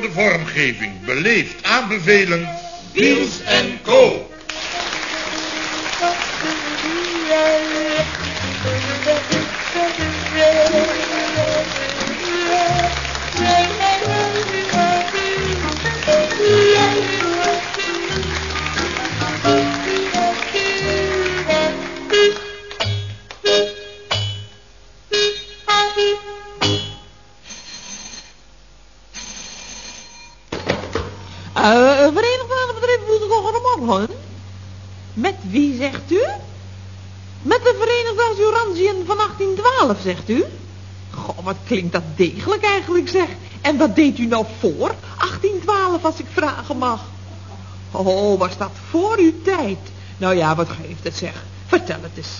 verantwoorde vormgeving beleefd aanbevelen... Wiels en Co. zegt u? Goh, wat klinkt dat degelijk eigenlijk, zeg. En wat deed u nou voor 1812, als ik vragen mag? Oh, was dat voor uw tijd? Nou ja, wat geeft het, zeg. Vertel het eens.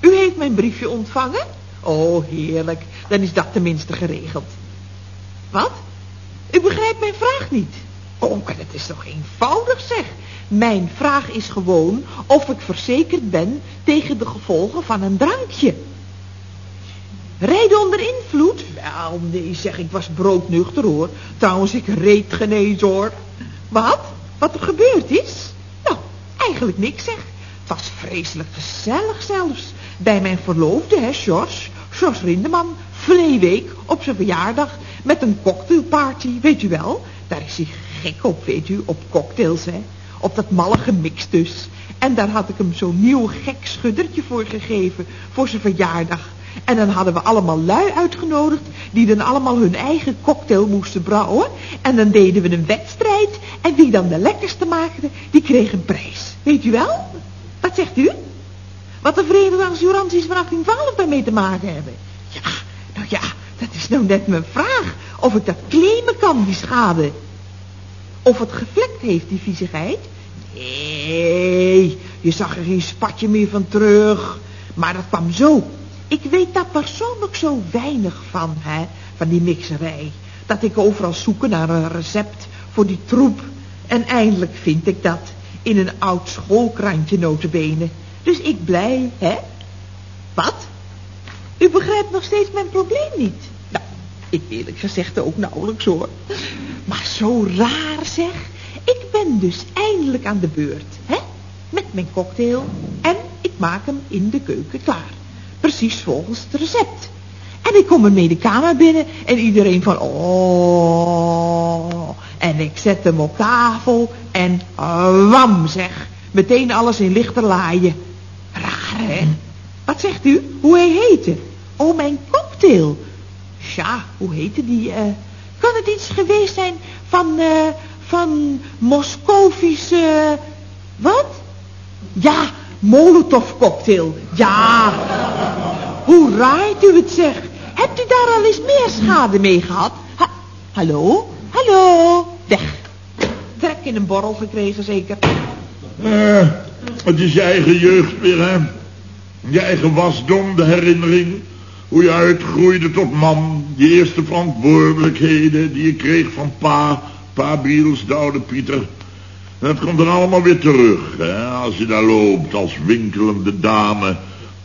U heeft mijn briefje ontvangen? Oh, heerlijk. Dan is dat tenminste geregeld. Wat? U begrijpt mijn vraag niet. Oh, maar dat is toch eenvoudig, zeg. Mijn vraag is gewoon of ik verzekerd ben tegen de gevolgen van een drankje. Rijden onder invloed? Wel, nee, zeg, ik was broodnuchter, hoor. Trouwens, ik reed genezen, hoor. Wat? Wat er gebeurd is? Nou, eigenlijk niks, zeg. Het was vreselijk gezellig zelfs. Bij mijn verloofde, hè, Sjors. Sjors Rindeman. Vleeweek op zijn verjaardag. Met een cocktailparty, weet u wel. Daar is hij gek op, weet u, op cocktails, hè. Op dat malle gemixt dus. En daar had ik hem zo'n nieuw gek schuddertje voor gegeven, voor zijn verjaardag. En dan hadden we allemaal lui uitgenodigd, die dan allemaal hun eigen cocktail moesten brouwen. En dan deden we een wedstrijd, en wie dan de lekkerste maakte, die kreeg een prijs. Weet u wel? Wat zegt u? Wat de Verenigde Assuranties van 1812 daarmee te maken hebben? Ja, nou ja, dat is nou net mijn vraag. Of ik dat claimen kan, die schade. Of het gevlekt heeft, die viezigheid? Nee, je zag er geen spatje meer van terug. Maar dat kwam zo. Ik weet daar persoonlijk zo weinig van, hè, van die mixerij. Dat ik overal zoeken naar een recept voor die troep. En eindelijk vind ik dat in een oud schoolkrantje notabene. Dus ik blij, hè? Wat? U begrijpt nog steeds mijn probleem niet. Nou, ik eerlijk gezegd ook nauwelijks hoor. Maar zo raar zeg. Ik ben dus eindelijk aan de beurt, hè? Met mijn cocktail. En ik maak hem in de keuken klaar. Precies volgens het recept. En ik kom ermee de kamer binnen en iedereen van... Oh. En ik zet hem op tafel en wam zeg. Meteen alles in lichter laaien. Raar hè? Wat zegt u? Hoe hij heette? Oh, mijn cocktail. Ja, hoe heette die? Uh, kan het iets geweest zijn van, uh, van Moscovische... wat? Ja, Molotov cocktail. Ja. Hoe raait u het zeg? Hebt u daar al eens meer schade mee gehad? Ha Hallo? Hallo? Weg. Trek in een borrel gekregen zeker. Uh, het is je eigen jeugd weer, hè? Je eigen wasdom, de herinnering. Hoe je uitgroeide tot man. Je eerste verantwoordelijkheden die je kreeg van pa. Pa Biels, de oude Pieter. Het komt dan allemaal weer terug, hè? Als je daar loopt als winkelende dame.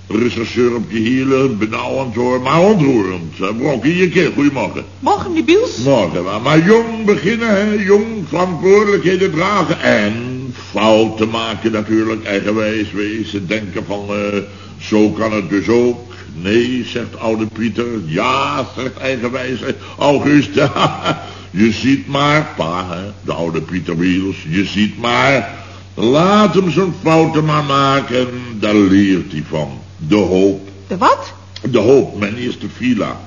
Rechercheur op je hielen, benauwend hoor, maar ontroerend. Brok in je keer, goedemorgen. Morgen, die Biels. Morgen, maar, maar jong beginnen, hè? Jong verantwoordelijkheden dragen en fouten maken natuurlijk, eigenwijs wezen, denken van, uh, zo kan het dus ook. Nee, zegt oude Pieter. Ja, zegt eigenwijs August. je ziet maar, pa, hè, de oude Pieter Wiels, je ziet maar. Laat hem zijn fouten maar maken, daar leert hij van. De hoop. De wat? De hoop, mijn eerste villa.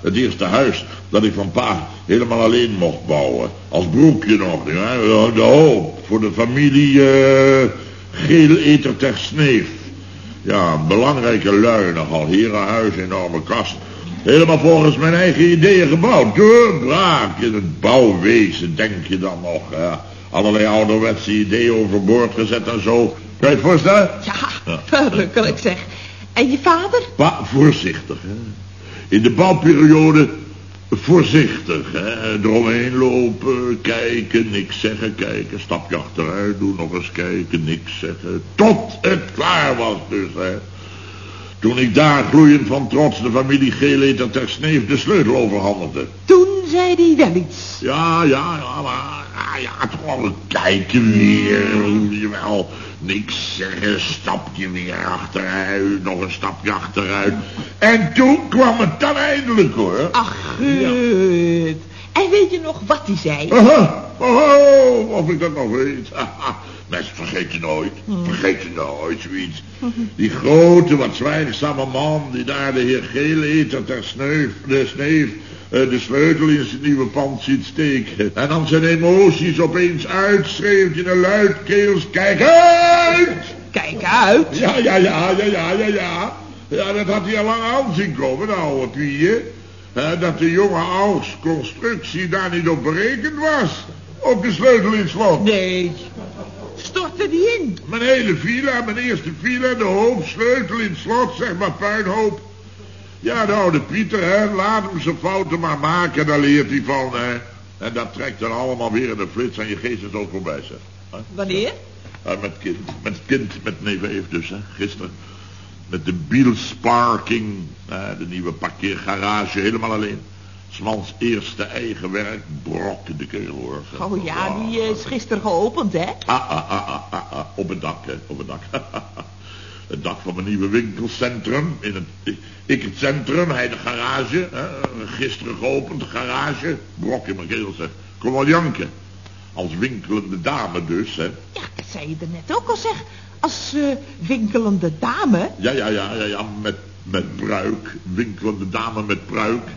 Het eerste huis dat ik van pa helemaal alleen mocht bouwen. Als broekje nog. Ja, de hoop voor de familie uh, Geel Eter ter Sneef. Ja, een belangrijke lui nogal. Herenhuis, enorme kast. Helemaal volgens mijn eigen ideeën gebouwd. Doorbraak in het bouwwezen, denk je dan nog. Ja. Allerlei ouderwetse ideeën overboord gezet en zo. Kan je het voorstellen? Ja, verrukkelijk zeg. En je vader? Pa, voorzichtig, hè. In de bouwperiode voorzichtig, hè. Eromheen lopen, kijken, niks zeggen, kijken. Stapje achteruit doen, nog eens kijken, niks zeggen. Tot het klaar was dus, hè. Toen ik daar gloeiend van trots de familie Geeleter ter Sneef de sleutel overhandigde. Toen zei hij wel iets. Ja, ja, ja, maar ja, toch wel kijken weer. Jawel, niks zeggen, stapje weer achteruit, nog een stapje achteruit. En toen kwam het dan eindelijk hoor. Ach, gut. En weet je nog wat hij zei? Aha, oh, of ik dat nog weet. Mensen, vergeet je nooit. Vergeet je nooit zoiets. Die grote, wat zwijgzame man die daar de heer Geeleter ter sneuf, de sneef eh, de sleutel in zijn nieuwe pand ziet steken. En dan zijn emoties opeens uitschreeuwt in een luidkeels. Kijk uit! Kijk uit. Ja, ja, ja, ja, ja, ja, ja. Ja, dat had hij al lang aan zien komen, oude pieën. Eh, dat de jonge Augs constructie daar niet op berekend was. Op de sleutel in slot. Nee. Die in. Mijn hele villa, mijn eerste villa, de hoofdsleutel in het slot, zeg maar puinhoop. Ja, de oude Pieter, hè, laat hem zijn fouten maar maken, daar leert hij van, hè. En dat trekt dan allemaal weer in de flits aan je geest is ook voorbij, zeg. Hè? Wanneer? Ja, met kind, met kind, met neef Eef dus, hè, gisteren. Met de Bielsparking, de nieuwe parkeergarage, helemaal alleen. Smans eerste eigen werk, brok de keel hoor. Oh ja, die is gisteren geopend, hè? Ah, ah, ah, ah, ah, ah, op het dak, hè, op het dak. het dak van mijn nieuwe winkelcentrum. In het, ik het centrum, hij de garage. Hè, gisteren geopend, garage. Brok in mijn keel, zeg. Kom wel janken. Als winkelende dame dus, hè. Ja, dat zei je er net ook al, zeg. Als eh, winkelende dame. Ja, ja, ja, ja, ja, met, met pruik. Winkelende dame met pruik.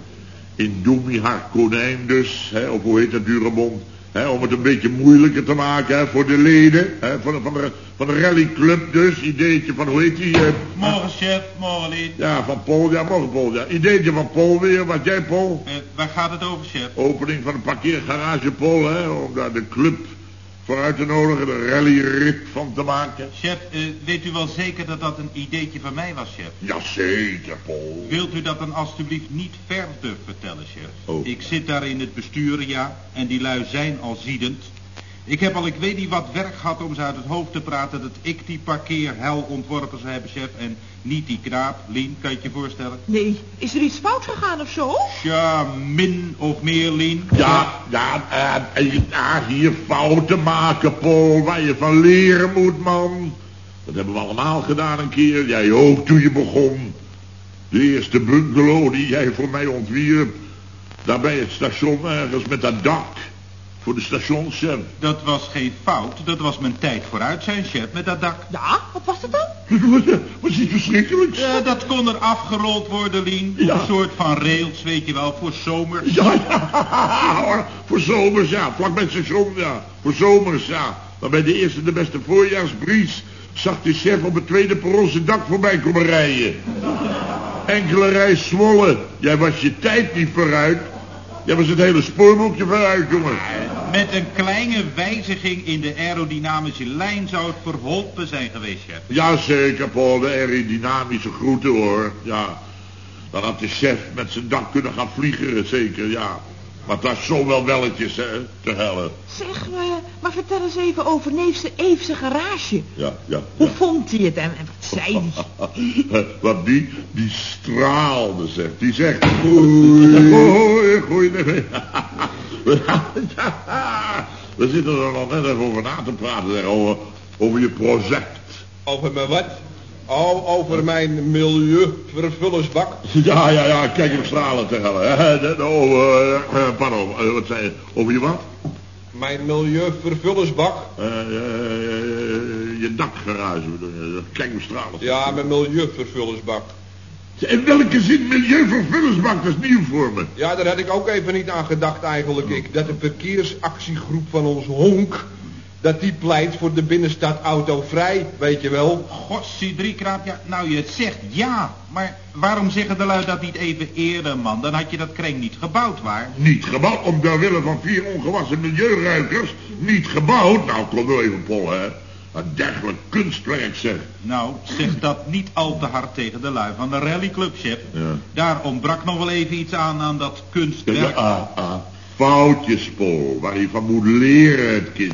In haar konijn dus, hè, of hoe heet dat dure mond. Hè, om het een beetje moeilijker te maken hè, voor de leden. Hè, van, de, van, de, van de rallyclub dus. Ideetje van, hoe heet die? eh, Morgen, chef. Morgen, Lien. ja, van Paul. Ja, morgen Paul. Ja. Ideetje van Paul weer. Wat jij, Paul? Eh, waar gaat het over, chef? Opening van de parkeergarage, Paul. Hè, om daar de club voor uit te nodigen. De rallyrit van te maken. Chef, eh, weet u wel zeker dat dat een ideetje van mij was, chef? Jazeker, Paul. Wilt u dat dan alstublieft niet verder vertellen, chef? Oh. Ik zit daar in het bestuur, ja, en die lui zijn al ziedend. Ik heb al ik weet niet wat werk gehad om ze uit het hoofd te praten dat ik die parkeerhel ontworpen zou hebben, chef, en niet die knaap. Lien, kan je het je voorstellen? Nee, is er iets fout gegaan of zo? Ja, min of meer, Lien. Ja, ja, eh, eh, ja, hier fouten maken, Paul. Waar je van leren moet, man. Dat hebben we allemaal gedaan een keer. Jij ook toen je begon. De eerste bungalow die jij voor mij ontwierp. Daar bij het station ergens met dat dak. Voor de stationschef. Dat was geen fout, dat was mijn tijd vooruit zijn, chef, met dat dak. Ja, wat was het dan? Wat is iets verschrikkelijks? Ja, dat kon er afgerold worden, Lien. Ja. Een soort van rails, weet je wel, voor zomers. Ja, ja, hoor. Voor zomers, ja. Vlak bij het station, ja. Voor zomers, ja. Maar bij de eerste de beste voorjaarsbries zag de chef op het tweede perron zijn dak voorbij komen rijden. Enkele rij Zwolle. Jij was je tijd niet vooruit. Jij was het hele spoorboekje vooruit, jongen. Met een kleine wijziging in de aerodynamische lijn zou het verholpen zijn geweest, chef. Jazeker, Paul. De aerodynamische groeten, hoor. Ja. Dan had de chef met zijn dak kunnen gaan vliegen, zeker, ja. Maar dat is zo wel welletjes, hè, te hellen. Zeg, eh, maar vertel eens even over neefse Eefse garage. Ja, ja, Hoe ja. vond hij het en, en wat zei hij? Wat die, die straalde, zegt. Die zegt, oei, oei, goeie nee. We zitten er nog net even over na te praten, zeg, over, over je project. Over mijn wat? Oh, over mijn milieuvervullersbak. Ja, ja, ja, kijk hem stralen te hellen. Oh, eh, eh, pardon, eh, wat zei je? Over je wat? Mijn milieuvervullersbak. Je dakgarage. Kijk hem stralen. Ja, mijn milieuvervullersbak. In welke zin milieuvervullersbak? Dat is nieuw voor me. Ja, daar had ik ook even niet aan gedacht eigenlijk. Ik, dat de verkeersactiegroep van ons honk... dat die pleit voor de binnenstad autovrij, weet je wel. Gossie, drie kraap, ja, nou je het zegt, ja. Maar waarom zeggen de lui dat niet even eerder, man? Dan had je dat kring niet gebouwd, waar? Niet gebouwd, om ter wille van vier ongewassen milieuruikers. Niet gebouwd. Nou, kom nou even, Pol, hè. Een dergelijk kunstwerk, zeg. Nou, zeg dat niet al te hard tegen de lui van de rallyclub, chef. Ja. Daar ontbrak nog wel even iets aan, aan dat Ja, kunstwerk. ah, ah. Foutjes, Pol, waar je van moet leren, het kind.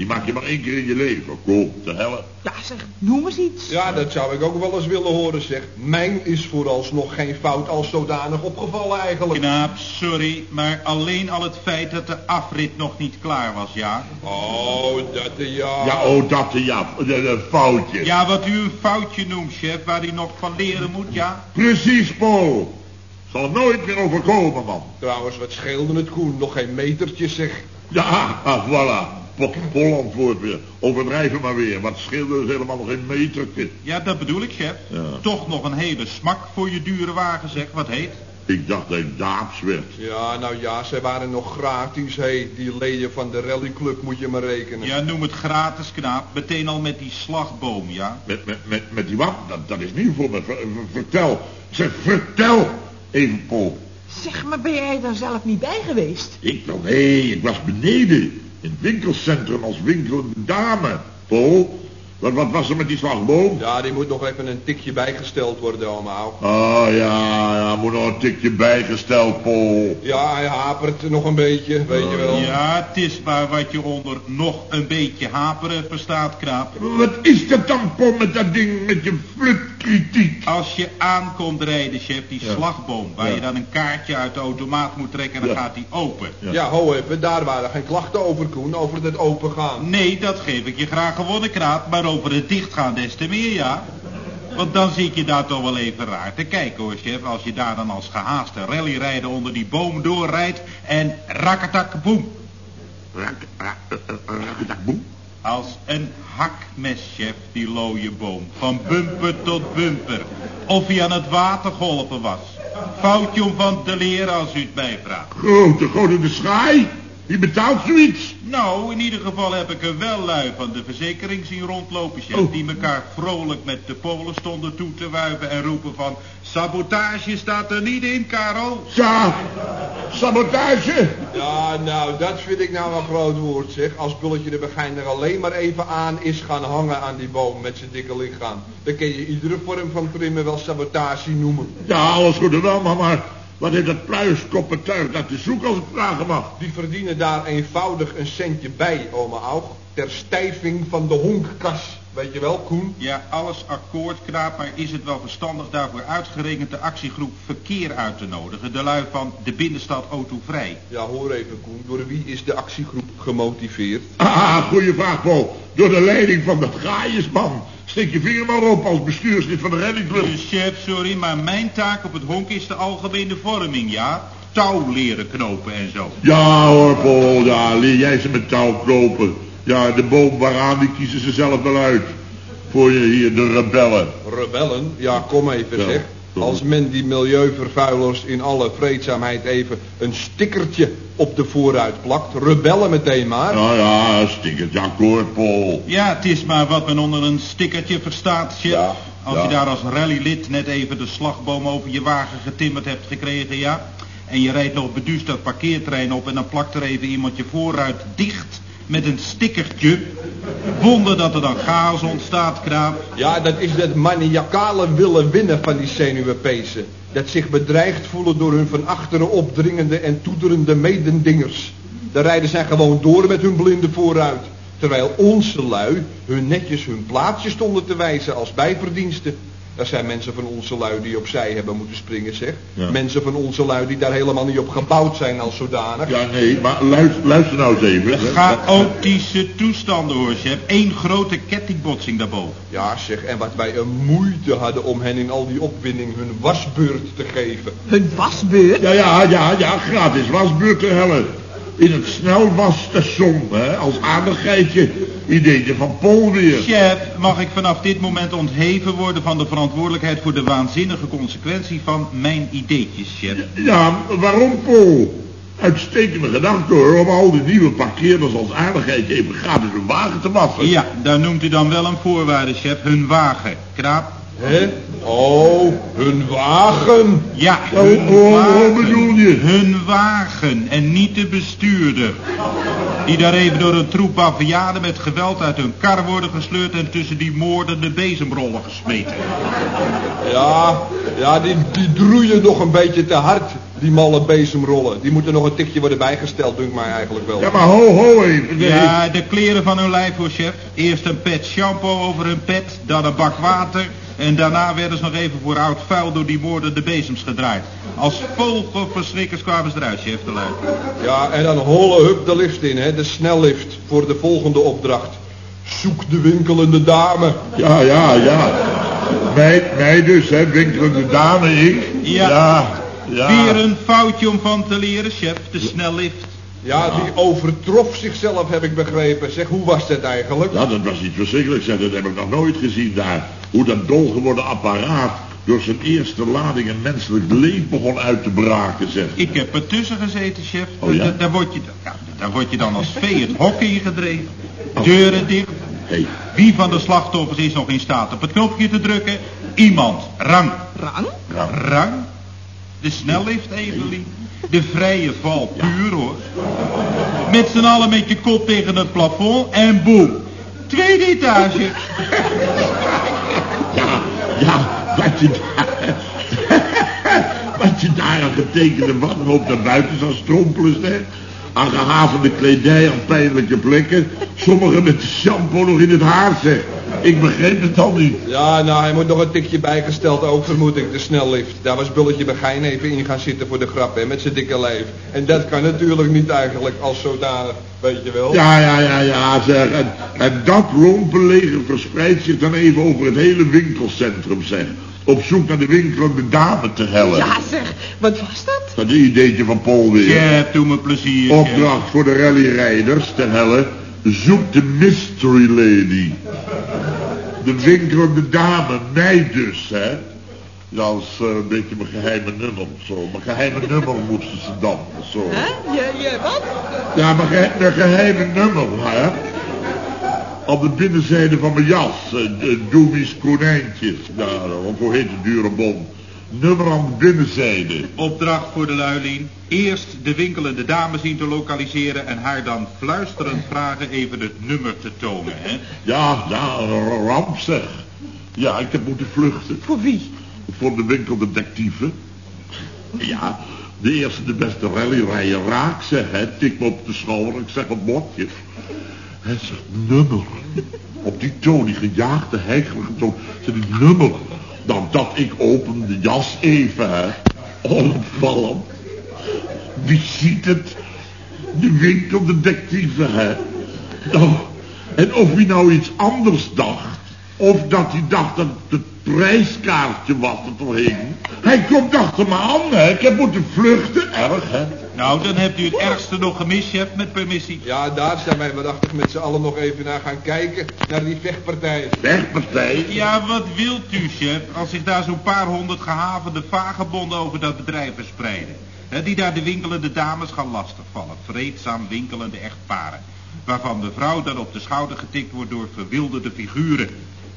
Die maak je maar één keer in je leven. Kom, te helle. Ja, zeg, noem eens iets. Ja, dat zou ik ook wel eens willen horen, zeg. Mijn is vooralsnog geen fout als zodanig opgevallen eigenlijk. Knaap, sorry, maar alleen al het feit dat de afrit nog niet klaar was, ja? Oh, dat ja. Ja, oh, dat ja, de, de foutje. Ja, wat u een foutje noemt, chef, waar hij nog van leren moet, ja? Precies, Paul. Zal nooit meer overkomen, man. Trouwens, wat scheelde het Koen? Nog geen metertje, zeg. Ja, ah, voilà. Pol, Pol antwoord weer. Overdrijven maar weer. Wat scheelde dus helemaal nog geen metertje. Ja, dat bedoel ik, chef. Ja. Toch nog een hele smak voor je dure wagen, zeg. Wat heet? Ik dacht dat ik Daaps werd. Ja, nou ja, ze waren nog gratis, hé. Die leden van de rallyclub moet je maar rekenen. Ja, noem het gratis, knaap. Meteen al met die slagboom, ja? Met, met, met, met die wat? Dat, dat is nieuw voor me. Ver- ver- vertel. Zeg, vertel. Even, Paul. Zeg, maar ben jij daar zelf niet bij geweest? Ik wel, nee, ik was beneden. In winkelcentrum als winkelende dame. Paul, wat, wat was er met die slagboom? Ja, die moet nog even een tikje bijgesteld worden, oma. Oh ja, ja, moet nog een tikje bijgesteld, Paul. Ja, hij hapert nog een beetje, weet je wel. Ja, het is maar wat je onder nog een beetje haperen verstaat, knaap. Wat is dat dan, Paul, met dat ding, met je flutkritiek? Als je aankomt rijden, chef, die Ja. slagboom, waar Ja. je dan een kaartje uit de automaat moet trekken en dan Ja. gaat die open. Ja. Ja, ho even, daar waren geen klachten over, Koen, over het opengaan. Nee, dat geef ik je graag gewonnen, knaap, maar over het dichtgaan des te meer, ja. Want dan zit je daar toch wel even raar te kijken hoor, chef. Als je daar dan als gehaaste rallyrijder onder die boom doorrijdt en rakketak boem. Rak, rak, eh, eh, rakketak, boem. Als een hakmes, chef, die looie boom. Van bumper tot bumper. Of hij aan het watergolven was. Foutje om van te leren als u het mij vraagt. Grote, grote de schaai. Wie betaalt zoiets? Nou, in ieder geval heb ik er wel lui van de verzekering zien rondlopen, chef. Oh. Die elkaar vrolijk met de polen stonden toe te wuiven en roepen van... Sabotage staat er niet in, Karel. Ja, sabotage. Ja, nou, dat vind ik nou een groot woord, zeg. Als Bulletje de Begijn er alleen maar even aan is gaan hangen aan die boom met zijn dikke lichaam. Dan kun je iedere vorm van trimmen wel sabotage noemen. Ja, alles goed en wel, maar, maar wat heeft dat pluiskoppentuig dat te zoeken als ik vragen mag? Die verdienen daar eenvoudig een centje bij, oma Aug. Ter stijving van de honkkas. Weet je wel, Koen? Ja, alles akkoord, knaap, maar is het wel verstandig daarvoor uitgerekend de actiegroep verkeer uit te nodigen? De lui van de binnenstad autovrij. Ja, hoor even, Koen. Door wie is de actiegroep gemotiveerd? Ah, goeie vraag, Paul. Door de leiding van dat gaaiersman. Steek je vinger maar op als bestuurslid van de reddingclub. Dus chef, sorry, maar mijn taak op het honk is de algemene vorming, ja? Touw leren knopen en zo. Ja hoor, Paul, ja, leer jij ze met touw kopen. Ja, de boom waaraan, die kiezen ze zelf wel uit. Voor je hier, de rebellen. Rebellen? Ja, kom even Ja, zeg. kom. Als men die milieuvervuilers in alle vreedzaamheid even een stickertje op de vooruit plakt. Rebellen meteen maar. Ja, ja, stikkert, ja, akkoord, Paul. Ja, het is maar wat men onder een stickertje verstaat, chef. Ja, Als ja. je daar als rallylid net even de slagboom over je wagen getimmerd hebt gekregen, ja. En je rijdt nog beduusd dat parkeertrein op en dan plakt er even iemand je vooruit dicht met een stickertje. Wonder dat er dan chaos ontstaat, knaap. Ja, dat is dat maniacale willen winnen van die zenuwenpezen. Dat zich bedreigd voelen door hun van achteren opdringende en toederende medendingers. De rijders zijn gewoon door met hun blinde vooruit. Terwijl onze lui hun netjes hun plaatsje stonden te wijzen als bijverdiensten. Er zijn mensen van onze lui die opzij hebben moeten springen, zeg. Ja. Mensen van onze lui die daar helemaal niet op gebouwd zijn als zodanig. Ja, nee, maar luister, luister nou eens even. Chaotische toestanden hoor, chef. Eén grote kettingbotsing daarboven. Ja, zeg, en wat wij een moeite hadden om hen in al die opwinding hun wasbeurt te geven. Hun wasbeurt? Ja, ja, ja, ja, gratis wasbeurt te hellen. In het snelwasstation, hè, als aardigheidje. Ideetje van Paul weer. Chef, mag ik vanaf dit moment ontheven worden van de verantwoordelijkheid voor de waanzinnige consequentie van mijn ideetjes, chef? Ja, waarom Paul? Uitstekende gedachte hoor, om al die nieuwe parkeerders als aardigheidje even gratis hun wagen te wassen. Ja, daar noemt u dan wel een voorwaarde, chef. Hun wagen. Knaap. Hè? Oh, hun wagen. Ja, hun hoe- hoe wagen. bedoel je? Hun wagen en niet de bestuurder. Die daar even door een troep bavianen met geweld uit hun kar worden gesleurd en tussen die moordende bezemrollen gesmeten. Ja, ja die, die droeien nog een beetje te hard. Die malle bezemrollen, die moeten nog een tikje worden bijgesteld, dunkt mij eigenlijk wel. Ja, maar ho, ho even. Nee. Ja, de kleren van hun lijf hoor, chef. Eerst een pet shampoo over hun pet, dan een bak water... en daarna werden ze nog even voor oud vuil door die moordende bezems gedraaid. Als vogelverschrikkers kwamen ze eruit, chef de lui. Ja, en dan holle hup de lift in, hè, de snellift voor de volgende opdracht. Zoek de winkelende dame. Ja, ja, ja. Mij, mij dus, hè, winkelende dame, ik. Ja. Ja, ja. Weer een foutje om van te leren, chef, de snellift. Ja, die overtrof zichzelf, heb ik begrepen. Zeg, hoe was dat eigenlijk? Ja, dat was iets verschrikkelijks, hè. dat heb ik nog nooit gezien daar. Hoe dat dolgeworden apparaat door zijn eerste lading een menselijk leven begon uit te braken, zeg. Ik heb er tussen gezeten, chef. Oh, ja? Da- daar, word je, ja, daar word je dan als vee het hok ingedreven. Deuren dicht. Wie van de slachtoffers is nog in staat op het knopje te drukken? Iemand. Rang. Rang? Rang? De snellift, Evelien. De vrije val, puur hoor. Met z'n allen met je kop tegen het plafond en boem. Tweede etage. je daar... wat je daar aan getekende wanhoop naar buiten zou strompelen, zeg. Aan gehavende kledij op pijnlijke plekken. Sommigen met shampoo nog in het haar, zeg. Ik begreep het al niet. Ja, nou, hij moet nog een tikje bijgesteld ook, vermoed ik, de snellift. Daar was Bulletje Begijn even in gaan zitten voor de grap, hè, met zijn dikke lijf. En dat kan natuurlijk niet eigenlijk als zodanig, weet je wel. Ja, ja, ja, ja, zeg. En, en dat lompenleger verspreidt zich dan even over het hele winkelcentrum, zeg. Op zoek naar de winkelende dame te hellen. Ja, zeg, wat was dat? Dat ideetje van Paul weer. Chef, doe me plezier. Opdracht voor de rallyrijders te hellen. Zoek de mystery lady. De winkelende dame, mij dus, hè. Ja, dat is eh, een beetje mijn geheime nummer of zo. Mijn geheime nummer moesten ze dan, of zo. Hè? Je, je, wat? Ja, mijn, ge mijn geheime nummer, hè. Op de binnenzijde van mijn jas. Uh, Doemies konijntjes. Ja, of hoe heet de dure bon? Nummer aan de binnenzijde. Opdracht voor de luilien. Eerst de winkelende dame zien te lokaliseren en haar dan fluisterend vragen even het nummer te tonen, hè? Ja, ja, een ramp zeg. Ja, ik heb moeten vluchten. Voor wie? Voor de winkeldetectieven. Ja, de eerste de beste rallyrijder raak zeg, hè. Tik me op de schouder, ik zeg wat bordje. Hij zegt nummer. Op die toon, die gejaagde, heikelige toon. Zegt die nummer. Dan dat ik open de jas even, hè. Wie ziet het? De winkeldetectieven, hè. En of hij nou iets anders dacht, of dat hij dacht dat het prijskaartje was dat er hing. Hij komt achter me aan, hè. Ik heb moeten vluchten, erg, hè. Nou, dan hebt u het ergste nog gemist, chef, met permissie. Ja, daar zijn wij waardachtig met z'n allen nog even naar gaan kijken, naar die vechtpartij. Wegpartij. Ja, wat wilt u, chef, als zich daar zo'n paar honderd gehavende vagebonden over dat bedrijf verspreiden? Hè, die daar de winkelende dames gaan lastigvallen, vreedzaam winkelende echtparen. Waarvan de vrouw dan op de schouder getikt wordt door verwilderde figuren.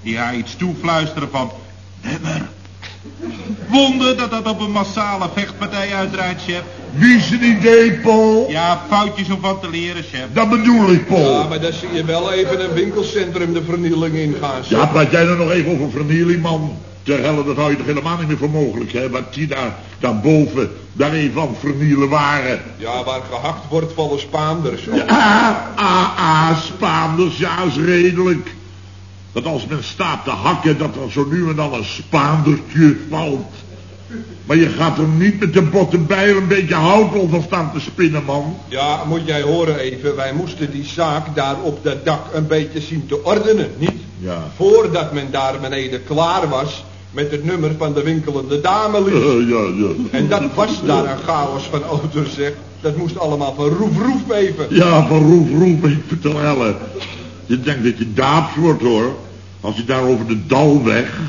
Die haar iets toefluisteren van, nummer. Wonder dat dat op een massale vechtpartij uitdraait, chef. Wie is een idee, Paul? Ja, foutjes om van te leren, chef. Dat bedoel ik, Paul. Ja, maar dan zie je wel even een winkelcentrum de vernieling ingaan. zeg. Ja, praat jij er nog even over vernieling, man? Ter helle, dat hou je toch helemaal niet meer voor mogelijk, hè? Wat die daar, daarboven, daar even aan het vernielen waren. Ja, waar gehakt wordt vallen Spaanders. Ah, ah, ah, Spaanders, ja, is redelijk. Dat als men staat te hakken, dat er zo nu en dan een Spaandertje valt. Maar je gaat er niet met de botte bijl een beetje hout over staan te spinnen, man. Ja, moet jij horen even, wij moesten die zaak daar op dat dak een beetje zien te ordenen, niet? Ja. Voordat men daar beneden klaar was met het nummer van de winkelende dame lief. Eh, ja, ja. En dat was daar een chaos van auto's, zeg. Dat moest allemaal van roef roef even. Ja, van roef, roef, ik vertel helle. Je denkt dat je daaps wordt, hoor. Als je daar over de Dalweg,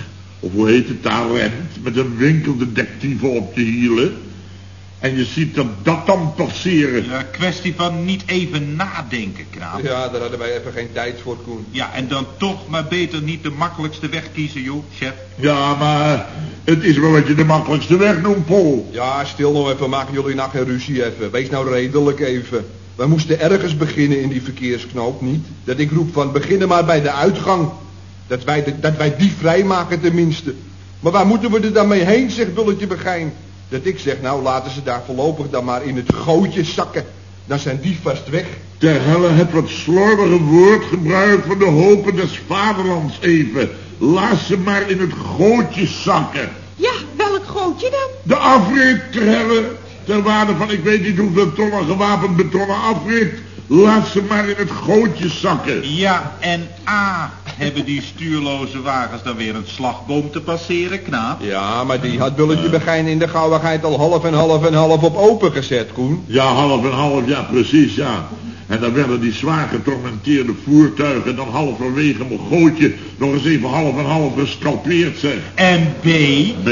of hoe heet het daar, rent, met een winkeldetectieve op je hielen. En je ziet dat dat dan passeren. Ja, kwestie van niet even nadenken, knaap. Ja, daar hadden wij even geen tijd voor, Koen. Ja, en dan toch maar beter niet de makkelijkste weg kiezen, joh, chef. Ja, maar het is wel wat je de makkelijkste weg noemt, Paul. Ja, stil nou even, maken jullie nou geen ruzie even. Wees nou redelijk even. We moesten ergens beginnen in die verkeersknoop, niet? Dat ik roep van, beginnen maar bij de uitgang. Dat wij, de- dat wij die vrijmaken tenminste. Maar waar moeten we er dan mee heen, zegt Bulletje Begijn? Dat ik zeg, nou laten ze daar voorlopig dan maar in het gootje zakken. Dan zijn die vast weg. Ter helle het wat slordige woord gebruikt van de hopen des vaderlands even. Laat ze maar in het gootje zakken. Ja, welk gootje dan? De afrit ter helle, ter waarde van ik weet niet hoeveel tonnen gewapend betonnen afrit. Laat ze maar in het gootje zakken. Ja, en A, hebben die stuurloze wagens dan weer een slagboom te passeren, knaap? Ja, maar die had Bulletje Begijn in de gauwigheid al half en half en half op open gezet, Koen. Ja, half en half, ja, precies, ja. En dan werden die zwaar getormenteerde voertuigen dan halverwege mijn gootje nog eens even half en half gescalpeerd, zeg. En B, B,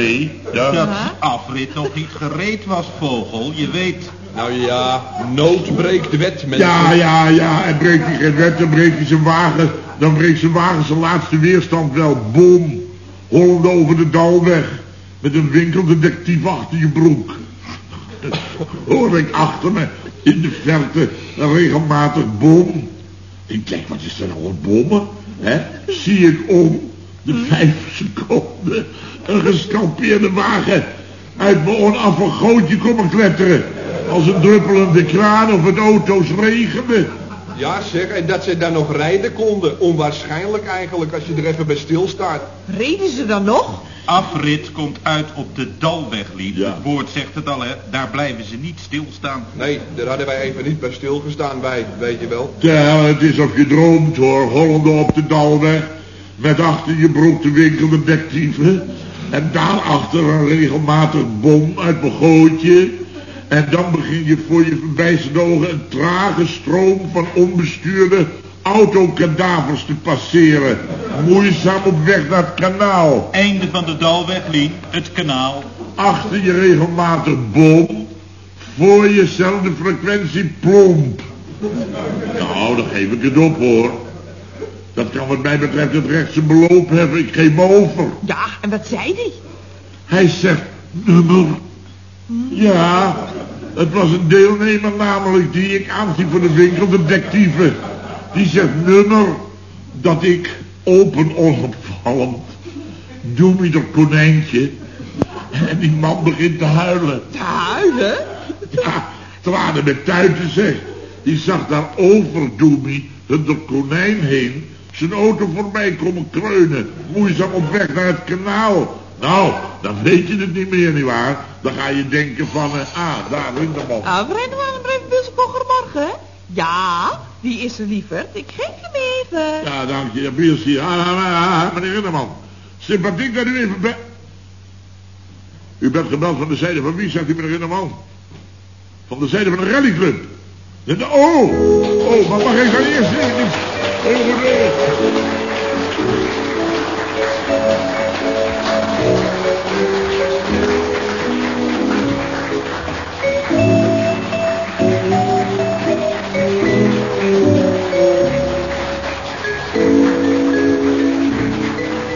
ja. dat afrit nog niet gereed was, vogel. Je weet, Nou ja, nood breekt de wet, mensen. Ja, ja, ja, en breekt hij geen wet, dan breekt hij zijn wagen, dan breekt zijn wagen zijn laatste weerstand wel. Boom, hollende over de dalweg, met een winkeldetectief achter je broek. Hoor ik achter me, in de verte, een regelmatig boom. Ik denk, wat is er nou een bommen? Hè? Zie ik om, de vijf seconden, een gescalpeerde wagen uit mijn onafval gootje komen kletteren. Als een druppelende kraan of het auto's regenden. Ja, zeg, en dat ze daar nog rijden konden. Onwaarschijnlijk eigenlijk, als je er even bij stilstaat. Reden ze dan nog? afrit komt uit op de dalweg, Lien. Ja. Het woord zegt het al, hè. Daar blijven ze niet stilstaan. Nee, daar hadden wij even niet bij stilgestaan, wij, weet je wel. Ja, het is of je droomt hoor, hollende op de dalweg. Met achter je broek de winkeldetectieven. En daarachter een regelmatig bom uit mijn gootje. En dan begin je voor je verbijsterde ogen een trage stroom van onbestuurde autokadavers te passeren. Moeizaam op weg naar het kanaal. Einde van de dalweg, Lien. Het kanaal. Achter je regelmatig bom. Voor jezelfde frequentie plomp. Nou, dan geef ik het op hoor. Dat kan wat mij betreft het rechtse beloop hebben. Ik geef me over. Ja, en wat zei die? Hij zegt nummer. Ja, het was een deelnemer namelijk die ik aanzie voor de winkeldetectieven. Die zegt nummer dat ik open onopvallend doe me dat konijntje. En die man begint te huilen. Te huilen? Ja, tranen met tuiten zeg. Die zag daar over Doemie, het door konijn heen, zijn auto voorbij komen kreunen. Moeizaam op weg naar het kanaal. Nou, dan weet je het niet meer, nietwaar? Dan ga je denken van, eh, ah, daar, Rinderman. Ah, een brief morgen. Ja, die is er lieverd. Ik geef hem even. Ja, dank je. Ja, Biels hier. Ah, ah, ah, meneer Rinderman. Sympathiek dat u even be... U bent gebeld van de zijde van wie, zegt u, meneer Rinderman? Van de zijde van de rallyclub. De- Oh, oh, maar mag ik dan eerst even... Even goed, eh,